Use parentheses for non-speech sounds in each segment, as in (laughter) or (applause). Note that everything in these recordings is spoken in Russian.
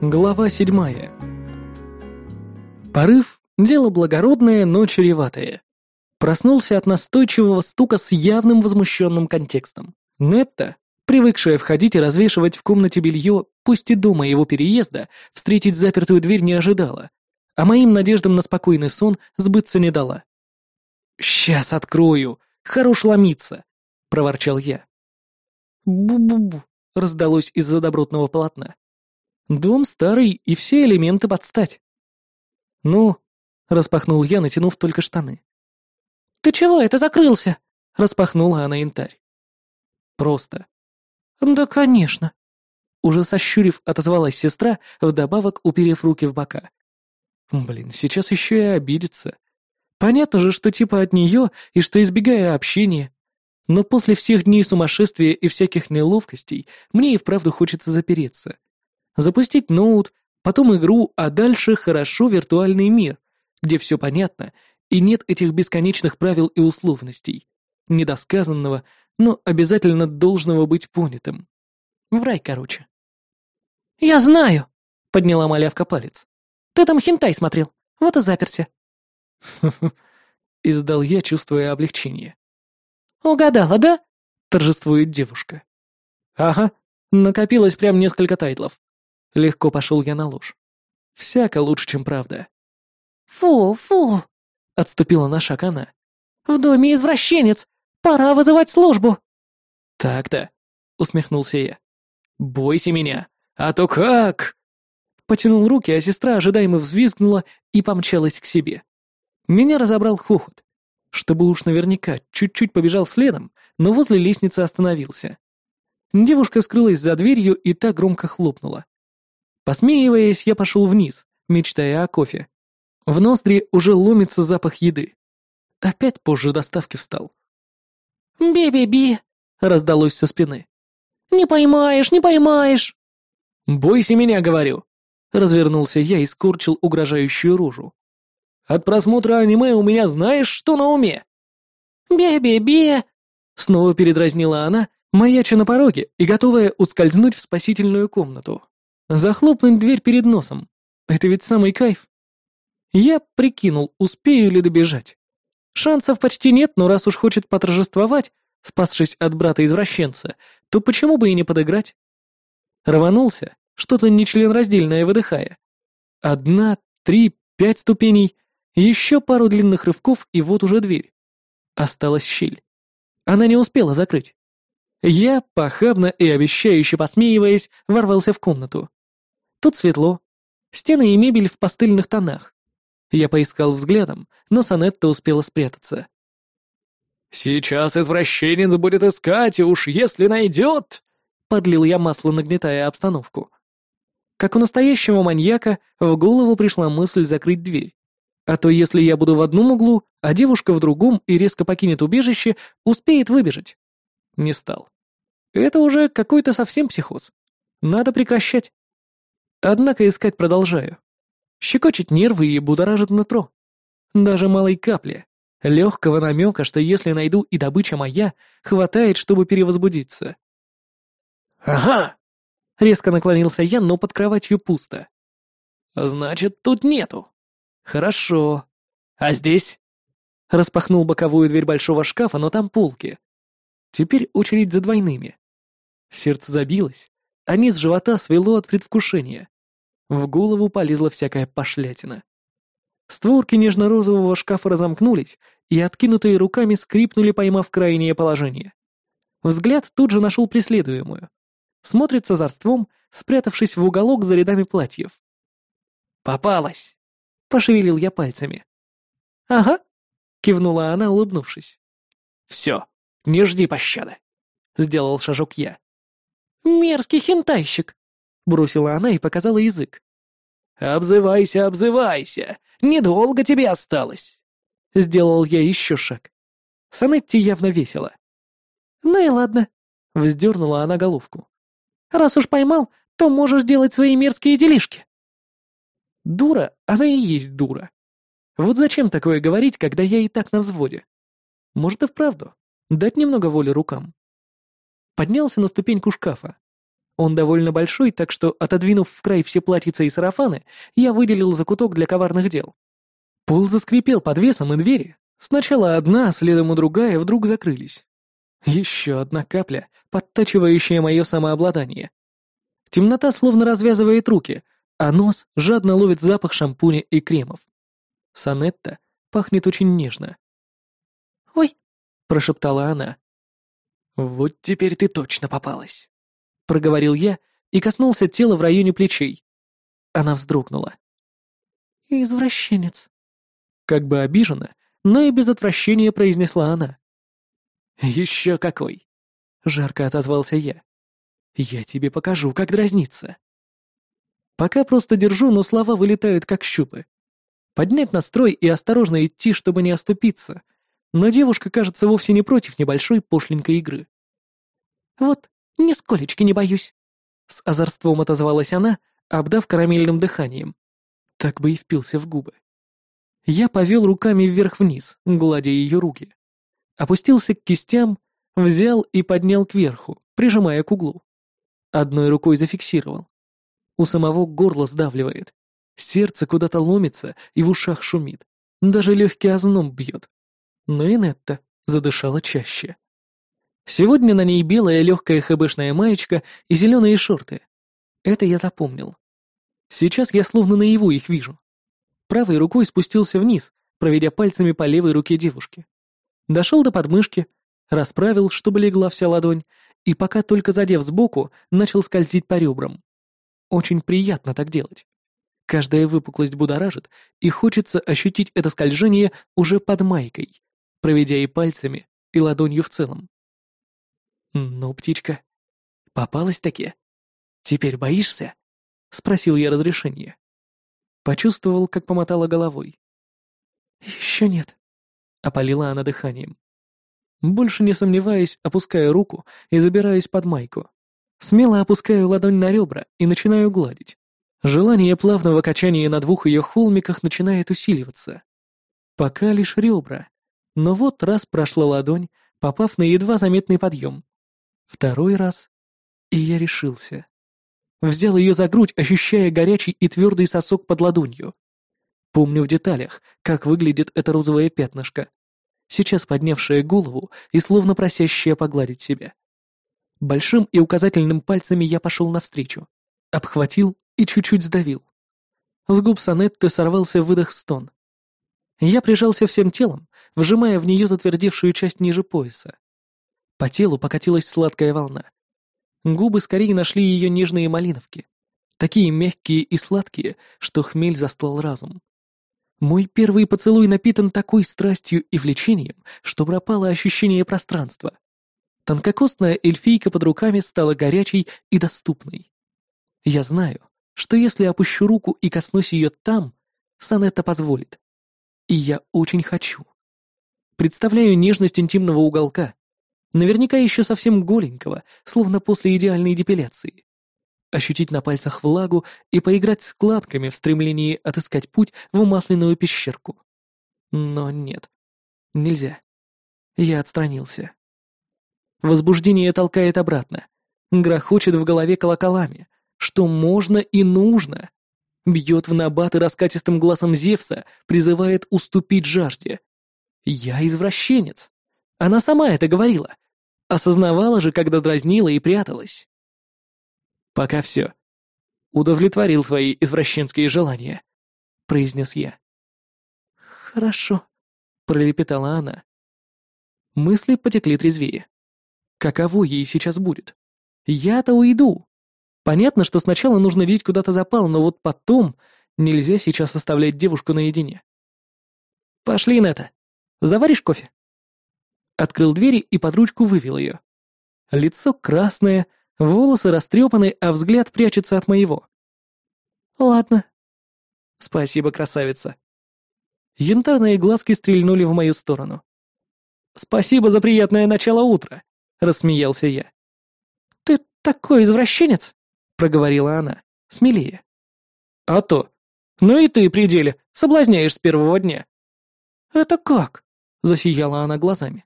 Глава седьмая. Порыв — дело благородное, но чреватое. Проснулся от настойчивого стука с явным возмущенным контекстом. Нетта, привыкшая входить и развешивать в комнате белье, пусть и дома его переезда, встретить запертую дверь не ожидала, а моим надеждам на спокойный сон сбыться не дала. «Сейчас открою! Хорош ломиться!» — проворчал я. «Бу-бу-бу!» — раздалось из-за добротного полотна. Дом старый и все элементы под стать. Ну, распахнул я, натянув только штаны. Ты чего это закрылся? Распахнула она янтарь. Просто. Да, конечно. Уже сощурив, отозвалась сестра, вдобавок уперев руки в бока. Блин, сейчас еще и обидится. Понятно же, что типа от нее и что избегая общения. Но после всех дней сумасшествия и всяких неловкостей мне и вправду хочется запереться запустить ноут, потом игру, а дальше хорошо виртуальный мир, где все понятно и нет этих бесконечных правил и условностей, недосказанного, но обязательно должного быть понятым. В рай, короче. «Я знаю!» — подняла малявка палец. «Ты там хентай смотрел, вот и заперся». (laughs) издал я, чувствуя облегчение. «Угадала, да?» — торжествует девушка. «Ага, накопилось прям несколько тайтлов. Легко пошел я на ложь. Всяко лучше, чем правда. «Фу, фу!» — отступила на шаг она. «В доме извращенец! Пора вызывать службу!» «Так-то!» — усмехнулся я. «Бойся меня! А то как!» Потянул руки, а сестра ожидаемо взвизгнула и помчалась к себе. Меня разобрал хохот. Чтобы уж наверняка, чуть-чуть побежал следом, но возле лестницы остановился. Девушка скрылась за дверью и та громко хлопнула. Посмеиваясь, я пошел вниз, мечтая о кофе. В ноздри уже ломится запах еды. Опять позже доставки встал. «Би-би-би!» — раздалось со спины. «Не поймаешь, не поймаешь!» «Бойся меня, говорю!» Развернулся я и скорчил угрожающую рожу. «От просмотра аниме у меня знаешь, что на уме?» «Бе-бе-бе!» Снова передразнила она, маяча на пороге и готовая ускользнуть в спасительную комнату. Захлопнуть дверь перед носом. Это ведь самый кайф. Я прикинул, успею ли добежать. Шансов почти нет, но раз уж хочет поторжествовать, спасшись от брата-извращенца, то почему бы и не подыграть? Рванулся, что-то нечленораздельное выдыхая. Одна, три, пять ступеней, еще пару длинных рывков, и вот уже дверь. Осталась щель. Она не успела закрыть. Я, похабно и обещающе посмеиваясь, ворвался в комнату. Тут светло. Стены и мебель в пастельных тонах. Я поискал взглядом, но Санетта успела спрятаться. «Сейчас извращенец будет искать, и уж если найдет...» Подлил я масло, нагнетая обстановку. Как у настоящего маньяка, в голову пришла мысль закрыть дверь. А то если я буду в одном углу, а девушка в другом и резко покинет убежище, успеет выбежать. Не стал. Это уже какой-то совсем психоз. Надо прекращать. Однако искать продолжаю. Щекочет нервы и будоражит нутро. Даже малой капли, легкого намека, что если найду и добыча моя, хватает, чтобы перевозбудиться. «Ага!» — резко наклонился я, но под кроватью пусто. «Значит, тут нету. Хорошо. А здесь?» Распахнул боковую дверь большого шкафа, но там полки. Теперь очередь за двойными. Сердце забилось, а низ живота свело от предвкушения. В голову полезла всякая пошлятина. Створки нежно-розового шкафа разомкнулись, и откинутые руками скрипнули, поймав крайнее положение. Взгляд тут же нашел преследуемую. Смотрит с озорством, спрятавшись в уголок за рядами платьев. «Попалась!» — пошевелил я пальцами. «Ага», — кивнула она, улыбнувшись. «Все, не жди пощады», — сделал шажок я. «Мерзкий хентайщик!» — бросила она и показала язык. «Обзывайся, обзывайся! Недолго тебе осталось!» Сделал я еще шаг. Санетти явно весело. «Ну и ладно», — вздернула она головку. «Раз уж поймал, то можешь делать свои мерзкие делишки». Дура, она и есть дура. Вот зачем такое говорить, когда я и так на взводе? Может и вправду, дать немного воли рукам поднялся на ступеньку шкафа. Он довольно большой, так что, отодвинув в край все платьица и сарафаны, я выделил закуток для коварных дел. Пол заскрипел под весом, и двери, сначала одна, следом и другая, вдруг закрылись. Еще одна капля, подтачивающая мое самообладание. Темнота словно развязывает руки, а нос жадно ловит запах шампуня и кремов. Санетта пахнет очень нежно. «Ой!» — прошептала она. «Вот теперь ты точно попалась», — проговорил я и коснулся тела в районе плечей. Она вздрогнула. «Извращенец», — как бы обижена, но и без отвращения произнесла она. «Еще какой!» — жарко отозвался я. «Я тебе покажу, как дразниться». Пока просто держу, но слова вылетают как щупы. Поднять настрой и осторожно идти, чтобы не оступиться. Но девушка, кажется, вовсе не против небольшой пошленькой игры. «Вот, нисколечки не боюсь», — с озорством отозвалась она, обдав карамельным дыханием. Так бы и впился в губы. Я повел руками вверх-вниз, гладя ее руки опустился к кистям, взял и поднял кверху, прижимая к углу. Одной рукой зафиксировал. У самого горло сдавливает. Сердце куда-то ломится и в ушах шумит. Даже легкий озноб бьет. Но и Нетта задышала чаще. Сегодня на ней белая легкая хэбэшная маечка и зеленые шорты. Это я запомнил. Сейчас я словно наяву их вижу. Правой рукой спустился вниз, проведя пальцами по левой руке девушки. Дошел до подмышки, расправил, чтобы легла вся ладонь, и пока только задев сбоку, начал скользить по ребрам. Очень приятно так делать. Каждая выпуклость будоражит, и хочется ощутить это скольжение уже под майкой, проведя и пальцами, и ладонью в целом. «Ну, птичка, попалась-таки? Теперь боишься?» — спросил я разрешение. Почувствовал, как помотала головой. «Еще нет», — опалила она дыханием. Больше не сомневаясь, опускаю руку и забираюсь под майку. Смело опускаю ладонь на ребра и начинаю гладить. Желание плавного качания на двух ее холмиках начинает усиливаться. Пока лишь ребра. Но вот раз прошла ладонь, попав на едва заметный подъем. Второй раз, и я решился. Взял ее за грудь, ощущая горячий и твердый сосок под ладонью. Помню в деталях, как выглядит это розовое пятнышко, сейчас поднявшее голову и словно просящее погладить себя. Большим и указательным пальцами я пошел навстречу, обхватил и чуть-чуть сдавил. С губ Санетты сорвался выдох-стон. Я прижался всем телом, вжимая в нее затвердевшую часть ниже пояса. По телу покатилась сладкая волна. Губы скорее нашли ее нежные малиновки, такие мягкие и сладкие, что хмель застлал разум. Мой первый поцелуй напитан такой страстью и влечением, что пропало ощущение пространства. Тонкокостная эльфийка под руками стала горячей и доступной. Я знаю, что если опущу руку и коснусь ее там, Санетта позволит. И я очень хочу. Представляю нежность интимного уголка, наверняка еще совсем голенького, словно после идеальной депиляции ощутить на пальцах влагу и поиграть складками в стремлении отыскать путь в масляную пещерку. Но нет, нельзя. Я отстранился. Возбуждение толкает обратно, грохочет в голове колоколами, что можно и нужно. Бьет в набаты раскатистым глазом Зевса, призывает уступить жажде. Я извращенец. Она сама это говорила. Осознавала же, когда дразнила и пряталась. Пока все. Удовлетворил свои извращенские желания, произнес я. Хорошо, пролепетала она. Мысли потекли трезвее. Каково ей сейчас будет? Я-то уйду. Понятно, что сначала нужно лить куда-то запал, но вот потом нельзя сейчас оставлять девушку наедине. Пошли, Нета. Заваришь кофе? Открыл двери и под ручку вывел ее. Лицо красное, Волосы растрепаны, а взгляд прячется от моего. «Ладно». «Спасибо, красавица». Янтарные глазки стрельнули в мою сторону. «Спасибо за приятное начало утра», — рассмеялся я. «Ты такой извращенец», — проговорила она, смелее. «А то. Ну и ты, при деле, соблазняешь с первого дня». «Это как?» — засияла она глазами.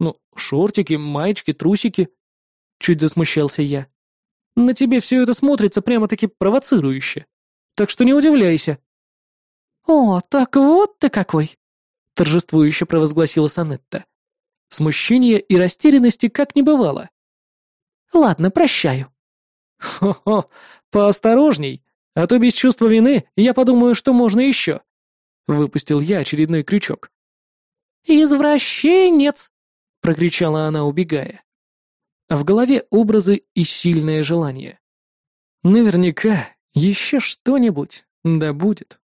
«Ну, шортики, маечки, трусики», Чуть засмущался я. На тебе все это смотрится прямо-таки провоцирующе. Так что не удивляйся». «О, так вот ты какой!» — торжествующе провозгласила Санетта. Смущения и растерянности как не бывало. «Ладно, прощаю». «Хо-хо, поосторожней, а то без чувства вины я подумаю, что можно еще». Выпустил я очередной крючок. «Извращенец!» — прокричала она, убегая. А в голове образы и сильное желание. Наверняка еще что-нибудь да будет.